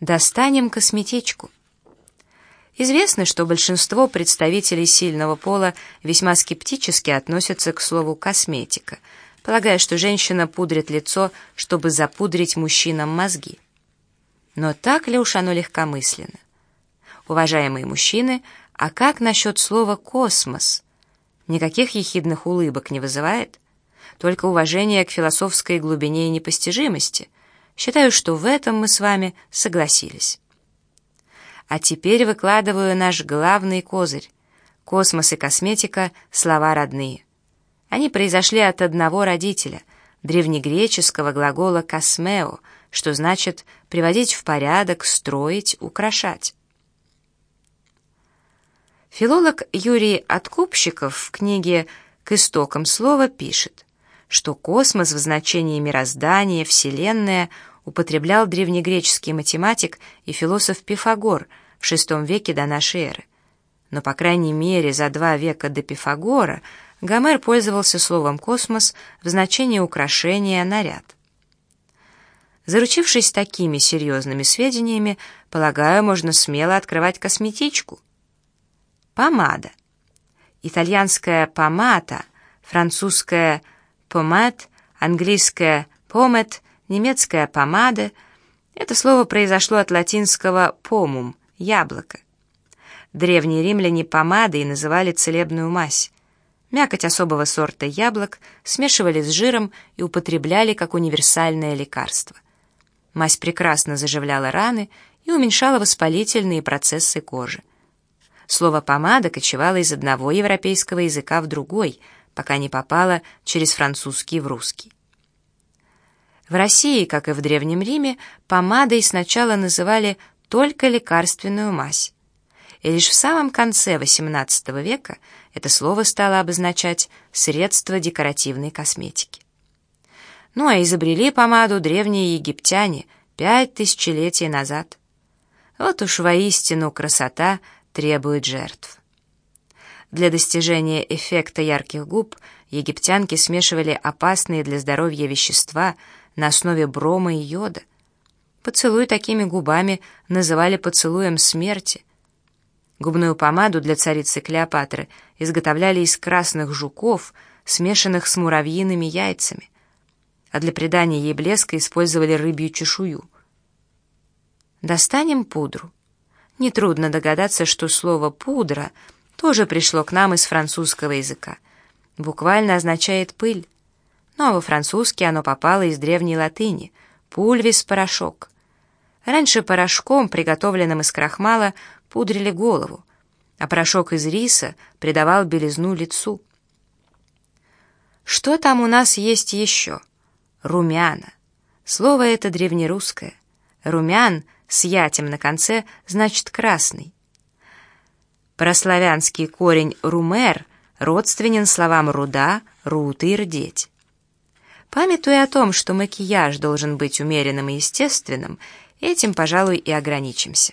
Достанем косметичку. Известно, что большинство представителей сильного пола весьма скептически относятся к слову «косметика», полагая, что женщина пудрит лицо, чтобы запудрить мужчинам мозги. Но так ли уж оно легкомысленно? Уважаемые мужчины, а как насчет слова «космос»? Никаких ехидных улыбок не вызывает? Только уважение к философской глубине и непостижимости — Считаю, что в этом мы с вами согласились. А теперь выкладываю наш главный козырь. Космос и косметика — слова родные. Они произошли от одного родителя, древнегреческого глагола «космео», что значит приводить в порядок, строить, украшать. Филолог Юрий Откупщиков в книге «К истокам слова» пишет что космос в значении мироздания, Вселенная употреблял древнегреческий математик и философ Пифагор в VI веке до нашей эры. Но, по крайней мере, за два века до Пифагора Гомер пользовался словом «космос» в значении украшения, наряд. Заручившись такими серьезными сведениями, полагаю, можно смело открывать косметичку. Помада. Итальянская «помата», французская «помада», помад, английское помет, немецкая помада. Это слово произошло от латинского pomum — яблоко. Древние римляне помадой называли целебную мазь. Мякоть особого сорта яблок смешивали с жиром и употребляли как универсальное лекарство. Мазь прекрасно заживляла раны и уменьшала воспалительные процессы кожи. Слово «помада» кочевало из одного европейского языка в другой — пока не попала через французский в русский. В России, как и в Древнем Риме, помадой сначала называли только лекарственную мазь. И лишь в самом конце XVIII века это слово стало обозначать средство декоративной косметики. Ну а изобрели помаду древние египтяне пять тысячелетий назад. Вот уж воистину красота требует жертв. Для достижения эффекта ярких губ египтянки смешивали опасные для здоровья вещества на основе брома и йода. Поцелуй такими губами называли поцелуем смерти. Губную помаду для царицы Клеопатры изготовляли из красных жуков, смешанных с муравьиными яйцами, а для придания ей блеска использовали рыбью чешую. Достанем пудру. Нетрудно догадаться, что слово «пудра» — тоже пришло к нам из французского языка. Буквально означает «пыль». Но во-французски оно попало из древней латыни «пульвис» — порошок. Раньше порошком, приготовленным из крахмала, пудрили голову, а порошок из риса придавал белизну лицу. Что там у нас есть еще? Румяна. Слово это древнерусское. Румян с ятем на конце значит красный. Прославянский корень «румер» родственен словам «руда», «рут» и «рдеть». Памятуя о том, что макияж должен быть умеренным и естественным, этим, пожалуй, и ограничимся.